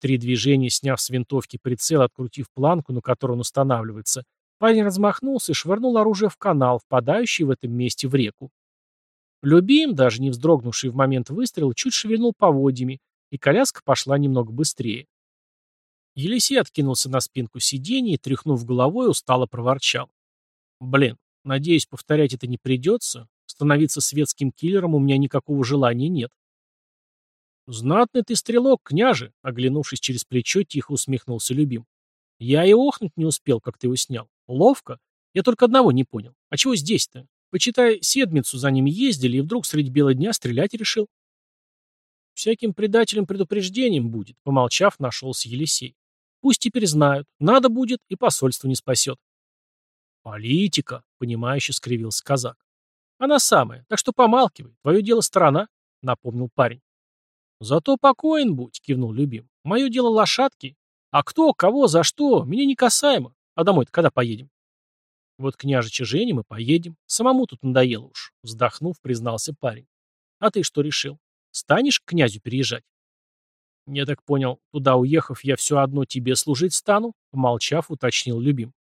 Три движения, сняв с винтовки прицел, открутив планку, на которой он устанавливается, Парень размахнулся и швырнул оружие в канал, впадающий в этом месте в реку. Любим, даже не вздрогнувший в момент выстрела, чуть шевельнул поводьями, и коляска пошла немного быстрее. Елисей откинулся на спинку сиденья и, тряхнув головой, устало проворчал. «Блин, надеюсь, повторять это не придется. Становиться светским киллером у меня никакого желания нет». «Знатный ты стрелок, княже!» — оглянувшись через плечо, тихо усмехнулся Любим. «Я и охнуть не успел, как ты его снял. Ловко? Я только одного не понял. А чего здесь-то? Почитай, седмицу за ними ездили, и вдруг средь бела дня стрелять решил. Всяким предателям предупреждением будет, помолчав, нашелся Елисей. Пусть теперь знают, надо будет, и посольство не спасет. Политика, понимающе скривился казак. Она самая, так что помалкивай, твое дело сторона, напомнил парень. Зато покоен будь, кивнул любим. Мое дело лошадки. А кто, кого, за что, меня не касаемо. А домой-то когда поедем? Вот княжича Жене мы поедем. Самому тут надоело уж, вздохнув, признался парень. А ты что решил? Станешь к князю переезжать? «Я так понял, туда уехав, я все одно тебе служить стану?» Помолчав, уточнил Любим.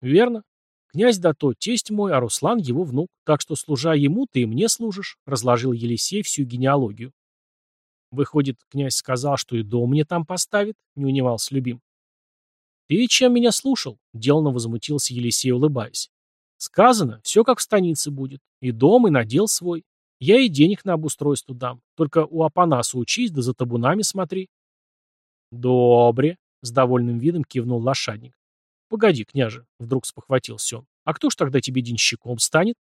«Верно. Князь да то тесть мой, а Руслан его внук, так что, служа ему, ты и мне служишь», разложил Елисей всю генеалогию. «Выходит, князь сказал, что и дом мне там поставит?» не унимался Любим. «Ты чем меня слушал?» — деланно возмутился Елисей, улыбаясь. «Сказано, все как в станице будет. И дом, и надел свой. Я и денег на обустройство дам. Только у Апанаса учись, да за табунами смотри. Добре, с довольным видом кивнул лошадник. Погоди, княже, вдруг спохватился он. А кто ж тогда тебе денщиком станет?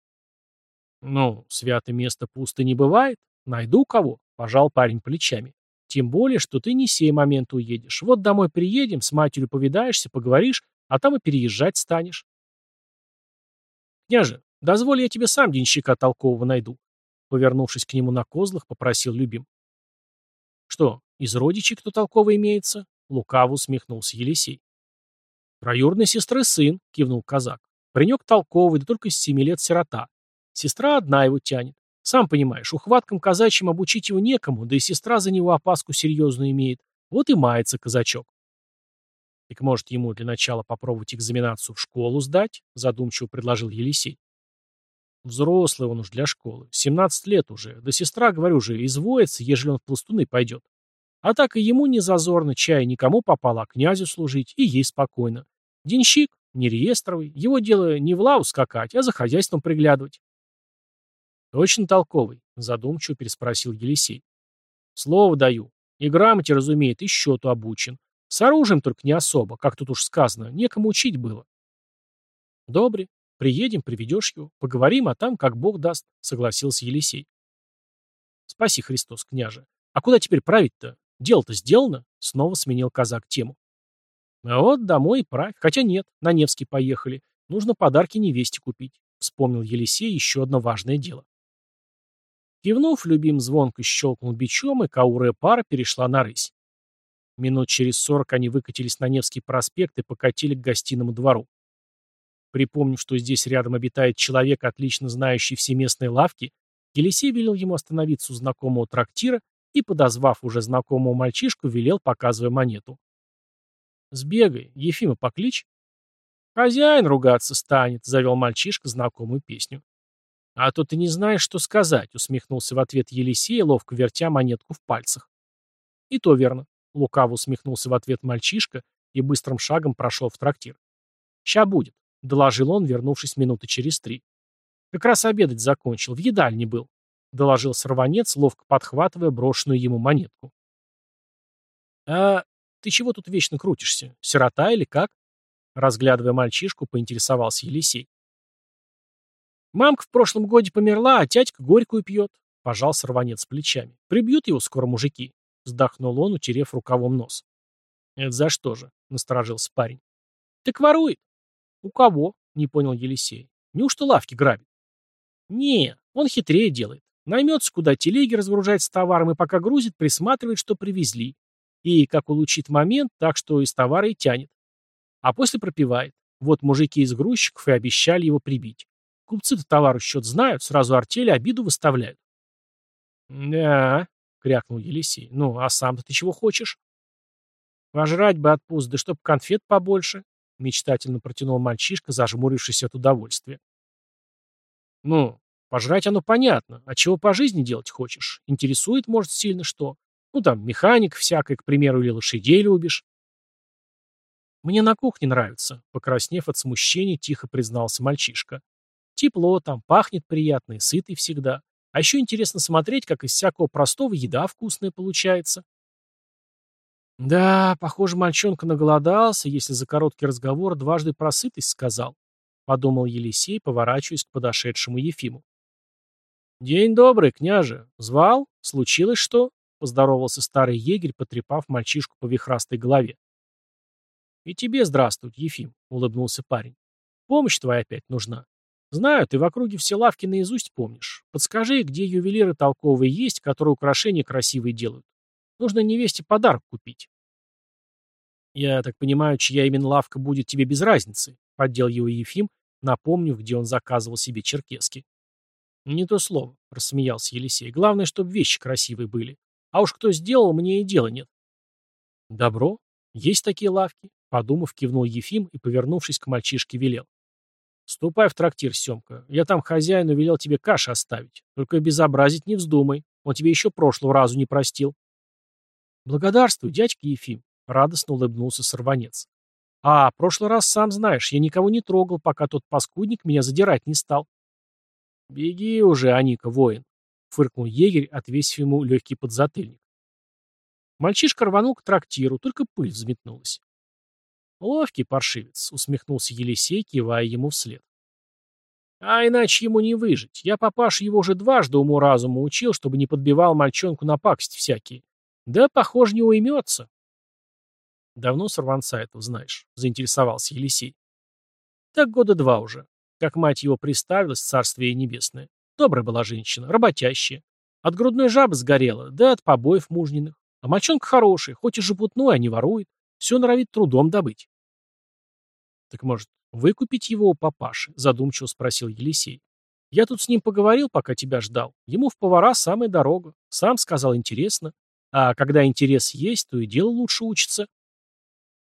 Ну, святое место пусто не бывает. Найду кого, пожал парень плечами. Тем более, что ты не сей момент уедешь. Вот домой приедем, с матерью повидаешься, поговоришь, а там и переезжать станешь. Княже, дозволь я тебе сам денщика толкового найду. Повернувшись к нему на козлах, попросил Любим. «Что, из родичей кто толково имеется?» Лукаво усмехнулся Елисей. «Троюродной сестры сын», — кивнул казак. «Паренек толковый, да только с семи лет сирота. Сестра одна его тянет. Сам понимаешь, ухваткам казачьим обучить его некому, да и сестра за него опаску серьезную имеет. Вот и мается казачок. «Так может, ему для начала попробовать экзаменацию в школу сдать?» задумчиво предложил Елисей. Взрослый он уж для школы. 17 лет уже. Да сестра, говорю же, извоится, ежели он в пластуны пойдет. А так и ему не зазорно чай никому попало, а князю служить, и ей спокойно. Денщик, не реестровый, его дело не в лаву скакать, а за хозяйством приглядывать. Точно толковый, задумчиво переспросил Елисей. Слово даю. И грамоте, разумеет, и счету обучен. С оружием только не особо, как тут уж сказано, некому учить было. Добре, Приедем, приведешь его, поговорим, а там, как Бог даст, согласился Елисей. Спаси Христос, княже. А куда теперь править-то? Дело-то сделано, снова сменил казак тему. А вот домой и правь. Хотя нет, на Невский поехали. Нужно подарки невесте купить. Вспомнил Елисей еще одно важное дело. Кивнув, любим звонко щелкнул бичом, и каурая пара перешла на рысь. Минут через сорок они выкатились на Невский проспект и покатили к гостиному двору. Припомнив, что здесь рядом обитает человек, отлично знающий все местные лавки, Елисей велел ему остановиться у знакомого трактира и, подозвав уже знакомого мальчишку, велел, показывая монету. «Сбегай, Ефима поклич». «Хозяин ругаться станет», — завел мальчишка знакомую песню. «А то ты не знаешь, что сказать», — усмехнулся в ответ Елисей, ловко вертя монетку в пальцах. «И то верно», — лукаво усмехнулся в ответ мальчишка и быстрым шагом прошел в трактир. «Ща будет» доложил он, вернувшись минуты через три. Как раз обедать закончил, в едальне был, доложил сорванец, ловко подхватывая брошенную ему монетку. А ты чего тут вечно крутишься? Сирота или как? Разглядывая мальчишку, поинтересовался Елисей. Мамка в прошлом годе померла, а тятька горькую пьет. Пожал сорванец плечами. Прибьют его скоро мужики. Вздохнул он, утерев рукавом нос. Это за что же? Насторожился парень. Так ворует. «У кого?» — не понял Елисей. «Неужто лавки грабит?» «Не, он хитрее делает. Наймется, куда телеги разгружать с товаром, и пока грузит, присматривает, что привезли. И, как улучит момент, так что из товара и тянет. А после пропивает. Вот мужики из грузчиков и обещали его прибить. Купцы-то товару счет знают, сразу артели обиду выставляют. «Да», — крякнул Елисей, — «ну, а сам-то ты чего хочешь?» «Пожрать бы отпуск, да чтоб конфет побольше», — мечтательно протянул мальчишка, зажмурившись от удовольствия. «Ну, пожрать оно понятно. А чего по жизни делать хочешь? Интересует, может, сильно что? Ну, там, механик всякой, к примеру, или лошадей любишь?» «Мне на кухне нравится», — покраснев от смущения, тихо признался мальчишка. «Тепло там, пахнет приятно и сытый всегда. А еще интересно смотреть, как из всякого простого еда вкусная получается». Да, похоже, мальчонка наголодался, если за короткий разговор дважды просытость сказал, подумал Елисей, поворачиваясь к подошедшему Ефиму. День добрый, княже. Звал? Случилось что? поздоровался старый егерь, потрепав мальчишку по вихрастой голове. «И тебе здравствуй, Ефим», — улыбнулся парень. «Помощь твоя опять нужна. Знаю, ты в округе все лавки наизусть помнишь. Подскажи, где ювелиры толковые есть, которые украшения красивые делают. Нужно невесте подарок купить». «Я так понимаю, чья именно лавка будет тебе без разницы», — поддел его Ефим, напомнив, где он заказывал себе черкески. «Не то слово», — рассмеялся Елисей. «Главное, чтобы вещи красивые были. А уж кто сделал, мне и дела нет». «Добро. Есть такие лавки», — подумав, кивнул Ефим и, повернувшись к мальчишке, велел. «Ступай в трактир, Семка. Я там хозяину велел тебе каши оставить. Только безобразить не вздумай. Он тебе еще прошлого разу не простил». «Благодарствуй, дядька Ефим», — радостно улыбнулся сорванец. «А, прошлый раз, сам знаешь, я никого не трогал, пока тот паскудник меня задирать не стал». «Беги уже, Аника, воин», — фыркнул егерь, отвесив ему легкий подзатыльник. Мальчишка рванул к трактиру, только пыль взметнулась. «Ловкий паршивец», — усмехнулся Елисей, кивая ему вслед. «А иначе ему не выжить. Я папаша его уже дважды уму-разуму учил, чтобы не подбивал мальчонку на пакость всякие. Да, похоже, не уймется». «Давно сорванца этого знаешь?» — заинтересовался Елисей. «Так года два уже. Как мать его приставилась, царствие небесное. Добрая была женщина, работящая. От грудной жабы сгорела, да от побоев мужниных. А мальчонка хороший, хоть и жепутной, а не ворует. Все норовит трудом добыть. Так может, выкупить его у папаши? Задумчиво спросил Елисей. Я тут с ним поговорил, пока тебя ждал. Ему в повара самая дорога. Сам сказал, интересно. А когда интерес есть, то и дело лучше учится.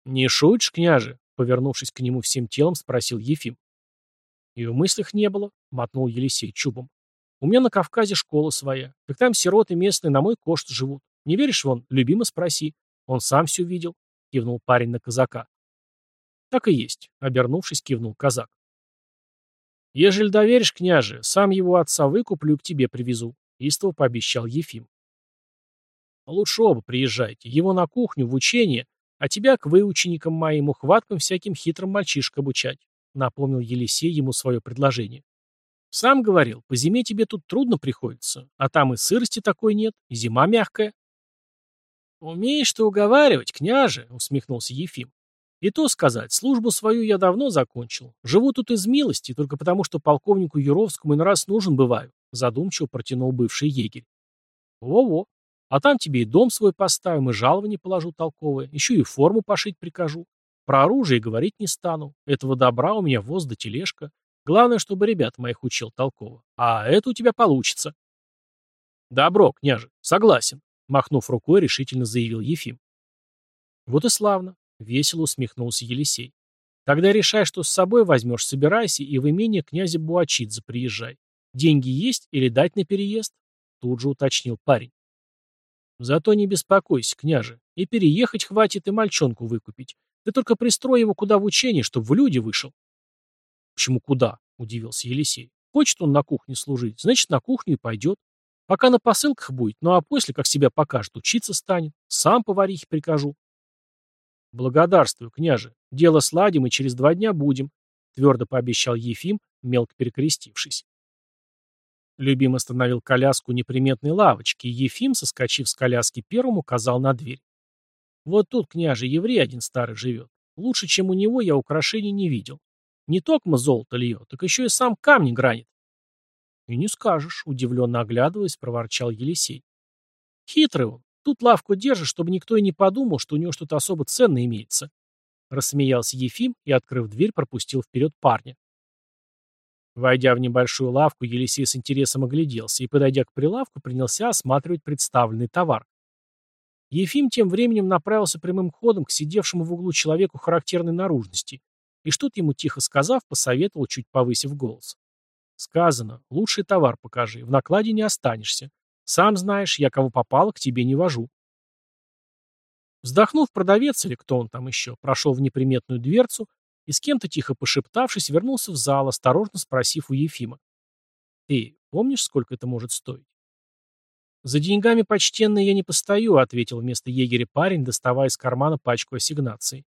Не шутишь, княже? Повернувшись к нему всем телом, спросил Ефим. «И в мыслях не было», — мотнул Елисей чубом. «У меня на Кавказе школа своя. Так там сироты местные на мой кошт живут. Не веришь, вон, любимо спроси. Он сам все видел», — кивнул парень на казака. «Так и есть», — обернувшись, кивнул казак. «Ежели доверишь, княже, сам его отца выкуплю и к тебе привезу», — истово пообещал Ефим. «Лучше оба приезжайте. Его на кухню, в учение, а тебя к выученикам моим ухваткам всяким хитрым мальчишек обучать напомнил Елисей ему свое предложение. Сам говорил, по зиме тебе тут трудно приходится, а там и сырости такой нет, и зима мягкая. Умеешь ты уговаривать, княже, усмехнулся Ефим. И то сказать, службу свою я давно закончил. Живу тут из милости, только потому, что полковнику Юровскому иной раз нужен бываю, задумчиво протянул бывший егерь. Во-во. А там тебе и дом свой поставим, и жалование положу толковое, еще и форму пошить прикажу. Про оружие говорить не стану. Этого добра у меня воз да тележка. Главное, чтобы ребят моих учил толково. А это у тебя получится. Добро, княже, согласен, махнув рукой, решительно заявил Ефим. Вот и славно, весело усмехнулся Елисей. Тогда решай, что с собой возьмешь, собирайся и в имение князя Буачидзе приезжай. Деньги есть или дать на переезд? Тут же уточнил парень. Зато не беспокойся, княже, и переехать хватит, и мальчонку выкупить. Ты только пристрой его куда в учение, чтобы в люди вышел. Почему куда? Удивился Елисей. Хочет он на кухне служить, значит, на кухню и пойдет. Пока на посылках будет, ну а после, как себя покажет, учиться станет. Сам поварихе прикажу. Благодарствую, княже. Дело сладим и через два дня будем, твердо пообещал Ефим, мелко перекрестившись. Любим остановил коляску неприметной лавочки, и Ефим, соскочив с коляски первым, указал на дверь. Вот тут, княже, еврей один старый живет. Лучше, чем у него, я украшений не видел. Не только золото льет, так еще и сам камни гранит. И не скажешь, удивленно оглядываясь, проворчал Елисей. Хитрый он. Тут лавку держит, чтобы никто и не подумал, что у него что-то особо ценное имеется. Рассмеялся Ефим и, открыв дверь, пропустил вперед парня. Войдя в небольшую лавку, Елисей с интересом огляделся и, подойдя к прилавку, принялся осматривать представленный товар. Ефим тем временем направился прямым ходом к сидевшему в углу человеку характерной наружности, и что-то ему тихо сказав, посоветовал, чуть повысив голос. «Сказано, лучший товар покажи, в накладе не останешься. Сам знаешь, я кого попало, к тебе не вожу». Вздохнув, продавец или кто он там еще, прошел в неприметную дверцу и с кем-то тихо пошептавшись, вернулся в зал, осторожно спросив у Ефима. «Ты помнишь, сколько это может стоить?» «За деньгами, почтенный, я не постою», — ответил вместо егеря парень, доставая из кармана пачку ассигнаций.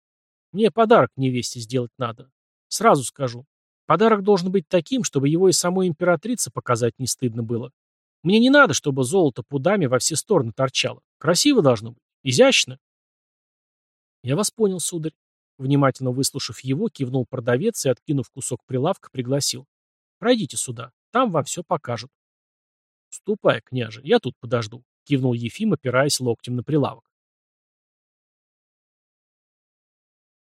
«Мне подарок невесте сделать надо. Сразу скажу. Подарок должен быть таким, чтобы его и самой императрице показать не стыдно было. Мне не надо, чтобы золото пудами во все стороны торчало. Красиво должно быть. Изящно. Я вас понял, сударь. Внимательно выслушав его, кивнул продавец и, откинув кусок прилавка, пригласил. Пройдите сюда. Там вам все покажут. Ступай, княже, я тут подожду. Кивнул Ефим, опираясь локтем на прилавок.